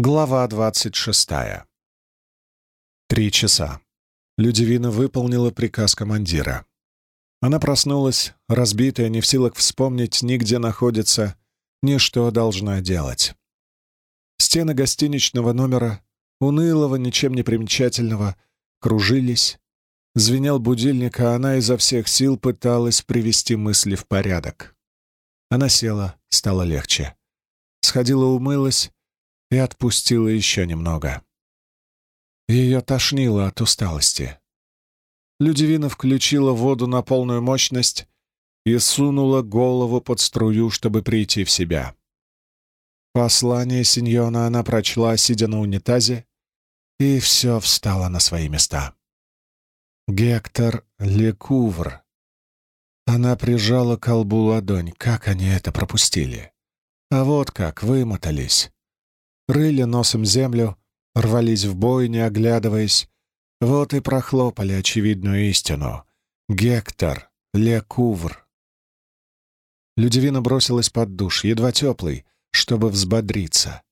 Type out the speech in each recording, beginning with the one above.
Глава двадцать шестая. Три часа. Людивина выполнила приказ командира. Она проснулась, разбитая, не в силах вспомнить ни где находится, ни что должна делать. Стены гостиничного номера, унылого, ничем не примечательного, кружились. Звенел будильник, а она изо всех сил пыталась привести мысли в порядок. Она села, стало легче. Сходила, умылась и отпустила еще немного. Ее тошнило от усталости. Людивина включила воду на полную мощность и сунула голову под струю, чтобы прийти в себя. Послание Синьона она прочла, сидя на унитазе, и все встало на свои места. Гектор Лекувр. Она прижала колбу ладонь. Как они это пропустили? А вот как, вымотались рыли носом землю, рвались в бой, не оглядываясь. Вот и прохлопали очевидную истину. Гектор, Лекувр. Людивина бросилась под душ, едва теплый, чтобы взбодриться.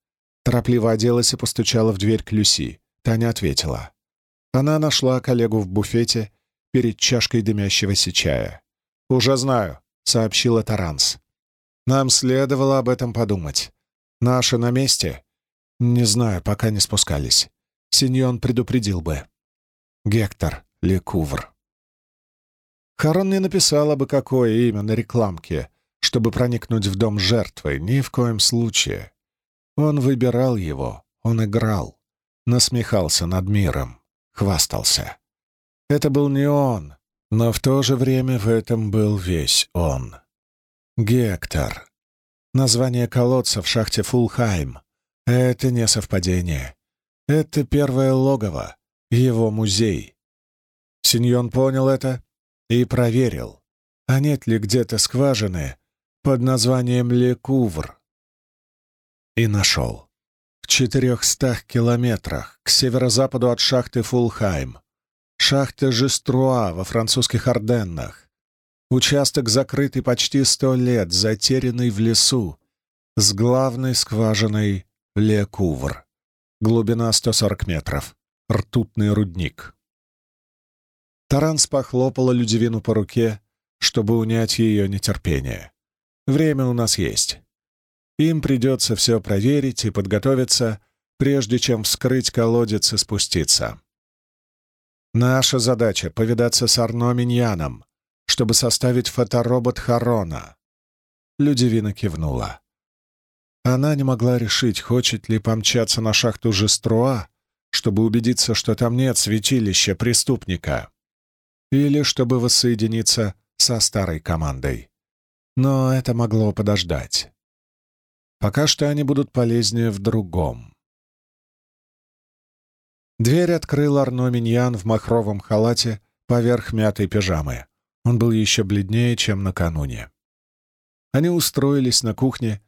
Торопливо оделась и постучала в дверь к Люси. Таня ответила. Она нашла коллегу в буфете перед чашкой дымящегося чая. «Уже знаю», — сообщила Таранс. «Нам следовало об этом подумать. Наши на месте «Не знаю, пока не спускались. Синьон предупредил бы. Гектор Лекувр». Харон не написала бы, какое имя на рекламке, чтобы проникнуть в дом жертвы, ни в коем случае. Он выбирал его, он играл, насмехался над миром, хвастался. Это был не он, но в то же время в этом был весь он. Гектор. Название колодца в шахте Фулхайм, это не совпадение. Это первое логово, его музей. Синьон понял это и проверил, а нет ли где-то скважины под названием Лекувр. И нашел. В четырехстах километрах к северо-западу от шахты Фулхайм, шахта Жеструа во французских Орденнах, участок закрытый почти сто лет, затерянный в лесу, с главной скважиной Лекувр. Глубина 140 метров. Ртутный рудник. Таранс похлопала Людивину по руке, чтобы унять ее нетерпение. «Время у нас есть. Им придется все проверить и подготовиться, прежде чем вскрыть колодец и спуститься. Наша задача — повидаться с Арно Миньяном, чтобы составить фоторобот Харона». Людивина кивнула. Она не могла решить, хочет ли помчаться на шахту Жеструа, чтобы убедиться, что там нет святилища преступника, или чтобы воссоединиться со старой командой. Но это могло подождать. Пока что они будут полезнее в другом. Дверь открыл Арно Миньян в махровом халате поверх мятой пижамы. Он был еще бледнее, чем накануне. Они устроились на кухне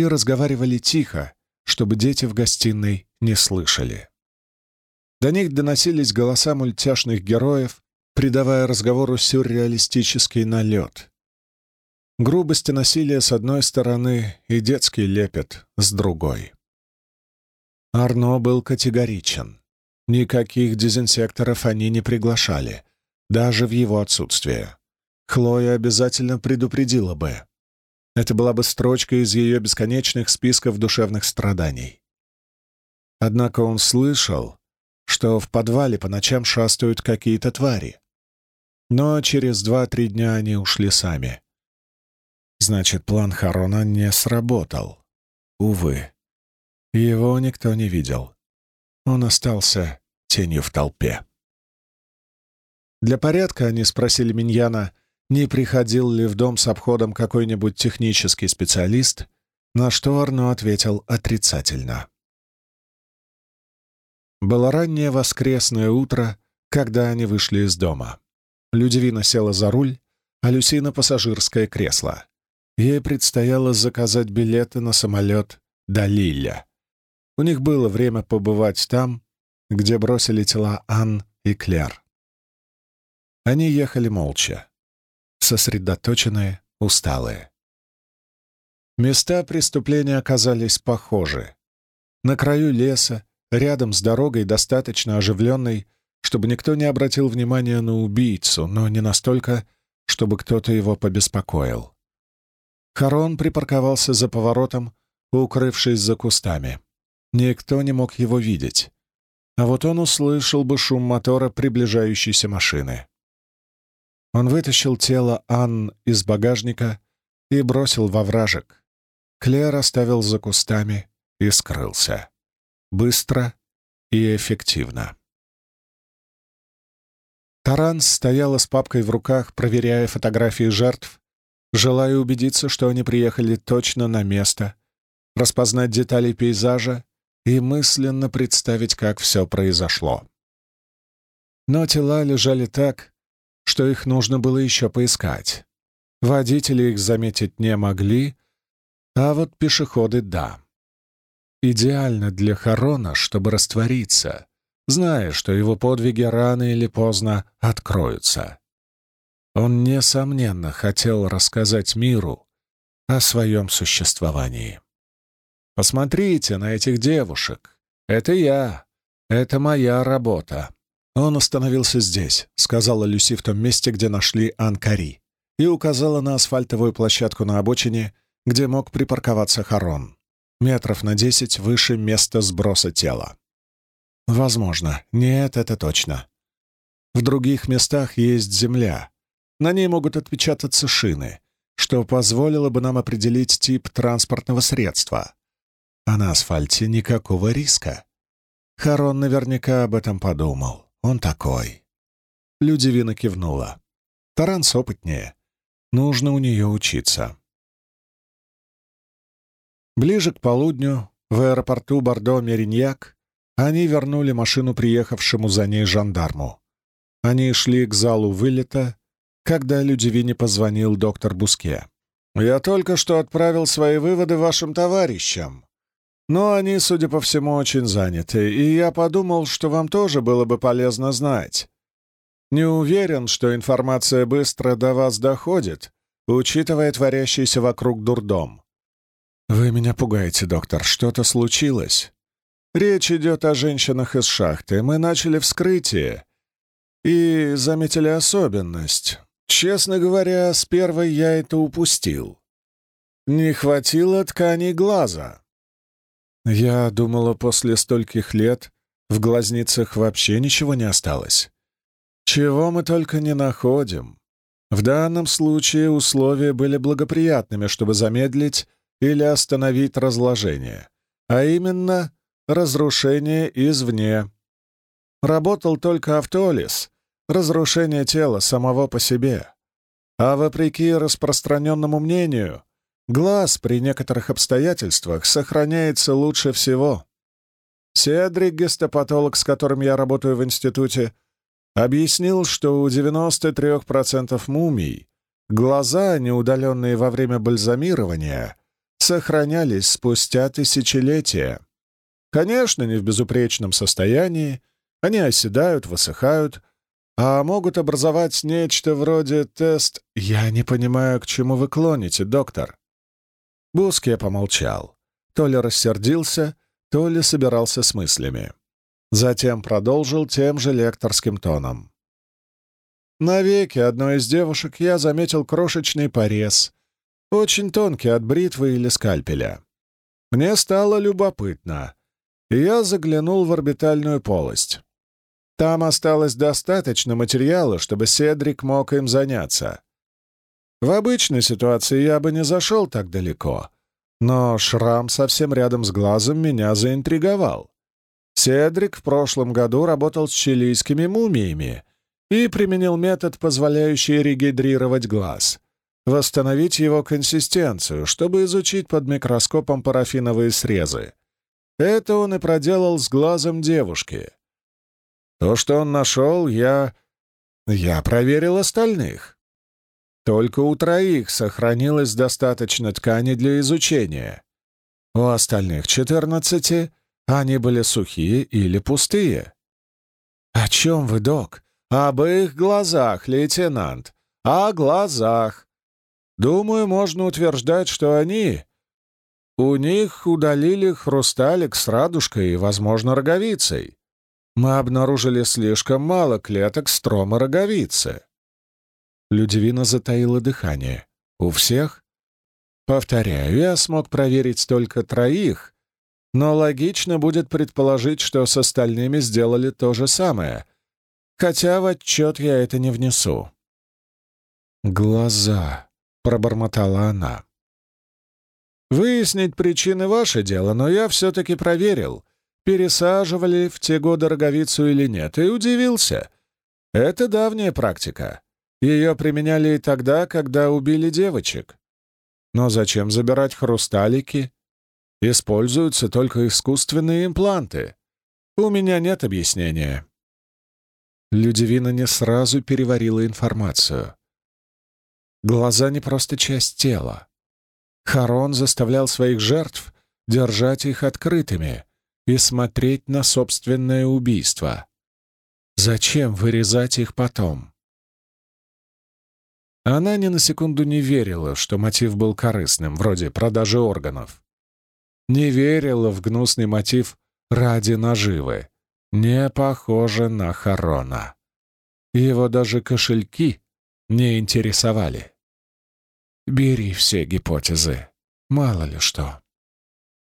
и разговаривали тихо, чтобы дети в гостиной не слышали. До них доносились голоса мультяшных героев, придавая разговору сюрреалистический налет. Грубость и насилие с одной стороны и детский лепет с другой. Арно был категоричен. Никаких дезинсекторов они не приглашали, даже в его отсутствие. Хлоя обязательно предупредила бы. Это была бы строчка из ее бесконечных списков душевных страданий. Однако он слышал, что в подвале по ночам шастают какие-то твари. Но через два-три дня они ушли сами. Значит, план Харона не сработал. Увы, его никто не видел. Он остался тенью в толпе. Для порядка они спросили Миньяна, не приходил ли в дом с обходом какой-нибудь технический специалист, на что Арно ответил отрицательно. Было раннее воскресное утро, когда они вышли из дома. Людивина села за руль, а Люси на пассажирское кресло. Ей предстояло заказать билеты на самолет до Лилля. У них было время побывать там, где бросили тела Ан и Клер. Они ехали молча сосредоточенные, усталые. Места преступления оказались похожи. на краю леса, рядом с дорогой, достаточно оживленной, чтобы никто не обратил внимания на убийцу, но не настолько, чтобы кто-то его побеспокоил. Харон припарковался за поворотом, укрывшись за кустами. Никто не мог его видеть. А вот он услышал бы шум мотора приближающейся машины. Он вытащил тело Анн из багажника и бросил во вражек. Клер оставил за кустами и скрылся. Быстро и эффективно. Таранс стояла с папкой в руках, проверяя фотографии жертв, желая убедиться, что они приехали точно на место, распознать детали пейзажа и мысленно представить, как все произошло. Но тела лежали так, что их нужно было еще поискать. Водители их заметить не могли, а вот пешеходы — да. Идеально для Харона, чтобы раствориться, зная, что его подвиги рано или поздно откроются. Он, несомненно, хотел рассказать миру о своем существовании. «Посмотрите на этих девушек. Это я. Это моя работа. «Он остановился здесь», — сказала Люси в том месте, где нашли Анкари, и указала на асфальтовую площадку на обочине, где мог припарковаться Харон. Метров на десять выше места сброса тела. Возможно. Нет, это точно. В других местах есть земля. На ней могут отпечататься шины, что позволило бы нам определить тип транспортного средства. А на асфальте никакого риска. Харон наверняка об этом подумал. Он такой. Людивина кивнула. Таранс опытнее. Нужно у нее учиться. Ближе к полудню в аэропорту Бордо-Мериньяк они вернули машину приехавшему за ней жандарму. Они шли к залу вылета, когда Людивине позвонил доктор Буске. «Я только что отправил свои выводы вашим товарищам. Но они, судя по всему, очень заняты, и я подумал, что вам тоже было бы полезно знать. Не уверен, что информация быстро до вас доходит, учитывая творящийся вокруг дурдом. Вы меня пугаете, доктор, что-то случилось. Речь идет о женщинах из шахты. Мы начали вскрытие и заметили особенность. Честно говоря, с первой я это упустил. Не хватило ткани глаза. Я думала, после стольких лет в глазницах вообще ничего не осталось. Чего мы только не находим. В данном случае условия были благоприятными, чтобы замедлить или остановить разложение, а именно разрушение извне. Работал только автолиз, разрушение тела самого по себе. А вопреки распространенному мнению, Глаз при некоторых обстоятельствах сохраняется лучше всего. Седрик, гестопатолог, с которым я работаю в институте, объяснил, что у 93% мумий глаза, неудаленные во время бальзамирования, сохранялись спустя тысячелетия. Конечно, не в безупречном состоянии, они оседают, высыхают, а могут образовать нечто вроде тест «Я не понимаю, к чему вы клоните, доктор». Буске помолчал. То ли рассердился, то ли собирался с мыслями. Затем продолжил тем же лекторским тоном. На веке одной из девушек я заметил крошечный порез, очень тонкий от бритвы или скальпеля. Мне стало любопытно, и я заглянул в орбитальную полость. Там осталось достаточно материала, чтобы Седрик мог им заняться. В обычной ситуации я бы не зашел так далеко, но шрам совсем рядом с глазом меня заинтриговал. Седрик в прошлом году работал с чилийскими мумиями и применил метод, позволяющий регидрировать глаз, восстановить его консистенцию, чтобы изучить под микроскопом парафиновые срезы. Это он и проделал с глазом девушки. То, что он нашел, я... Я проверил остальных. Только у троих сохранилось достаточно ткани для изучения. У остальных четырнадцати они были сухие или пустые. «О чем вы, док?» «Об их глазах, лейтенант. О глазах. Думаю, можно утверждать, что они У них удалили хрусталик с радужкой и, возможно, роговицей. Мы обнаружили слишком мало клеток строма роговицы. Людивина затаила дыхание. У всех? Повторяю, я смог проверить только троих, но логично будет предположить, что с остальными сделали то же самое, хотя в отчет я это не внесу. «Глаза», — пробормотала она. «Выяснить причины — ваше дело, но я все-таки проверил, пересаживали в те годы роговицу или нет, и удивился. Это давняя практика. Ее применяли и тогда, когда убили девочек. Но зачем забирать хрусталики? Используются только искусственные импланты. У меня нет объяснения. Людивина не сразу переварила информацию. Глаза не просто часть тела. Харон заставлял своих жертв держать их открытыми и смотреть на собственное убийство. Зачем вырезать их потом? Она ни на секунду не верила, что мотив был корыстным, вроде продажи органов. Не верила в гнусный мотив ради наживы. Не похоже на Харона. Его даже кошельки не интересовали. Бери все гипотезы, мало ли что.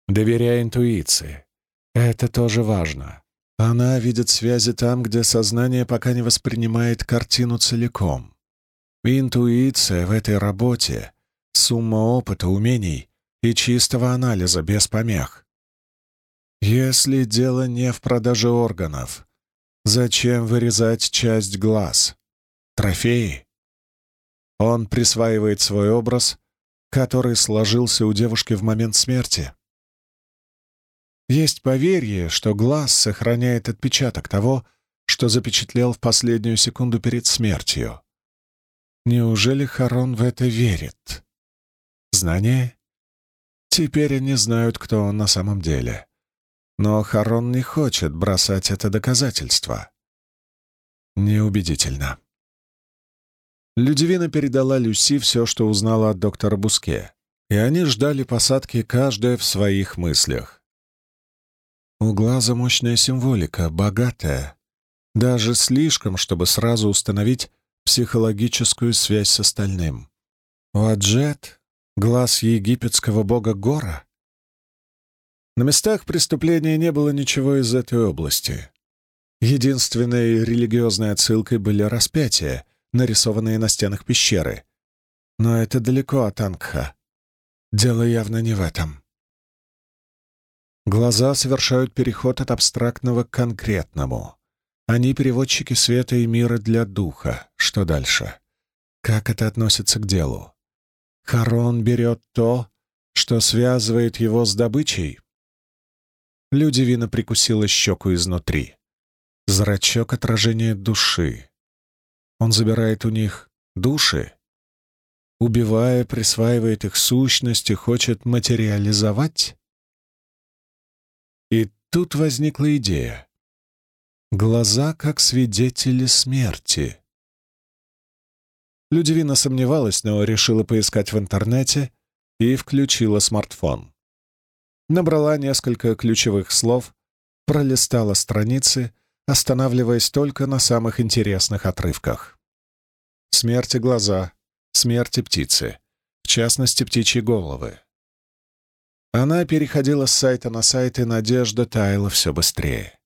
Доверяй интуиции. Это тоже важно. Она видит связи там, где сознание пока не воспринимает картину целиком. Интуиция в этой работе — сумма опыта, умений и чистого анализа без помех. Если дело не в продаже органов, зачем вырезать часть глаз? Трофеи? Он присваивает свой образ, который сложился у девушки в момент смерти. Есть поверье, что глаз сохраняет отпечаток того, что запечатлел в последнюю секунду перед смертью. Неужели Харон в это верит? Знание? Теперь они знают, кто он на самом деле. Но Харон не хочет бросать это доказательство. Неубедительно. Людивина передала Люси все, что узнала от доктора Буске, и они ждали посадки, каждая в своих мыслях. У глаза мощная символика, богатая, даже слишком, чтобы сразу установить психологическую связь с остальным. У Аджет — глаз египетского бога Гора. На местах преступления не было ничего из этой области. Единственной религиозной отсылкой были распятия — нарисованные на стенах пещеры. Но это далеко от Ангха. Дело явно не в этом. Глаза совершают переход от абстрактного к конкретному. Они переводчики света и мира для духа. Что дальше? Как это относится к делу? Харон берет то, что связывает его с добычей? Людивина прикусила щеку изнутри. Зрачок отражения души. Он забирает у них души, убивая, присваивает их сущность и хочет материализовать? И тут возникла идея. Глаза как свидетели смерти. Людивина сомневалась, но решила поискать в интернете и включила смартфон. Набрала несколько ключевых слов, пролистала страницы — останавливаясь только на самых интересных отрывках. Смерти глаза, смерти птицы, в частности, птичьи головы. Она переходила с сайта на сайт, и надежда таяла все быстрее.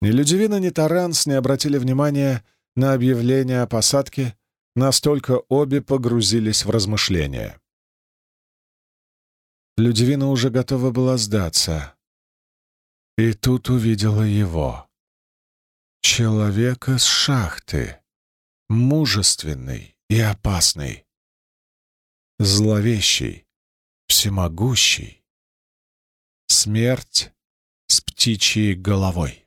Ни Людивина, ни Таранс не обратили внимания на объявление о посадке, настолько обе погрузились в размышления. Людивина уже готова была сдаться. И тут увидела его. Человека с шахты. Мужественный и опасный. Зловещий, всемогущий. Смерть с птичьей головой.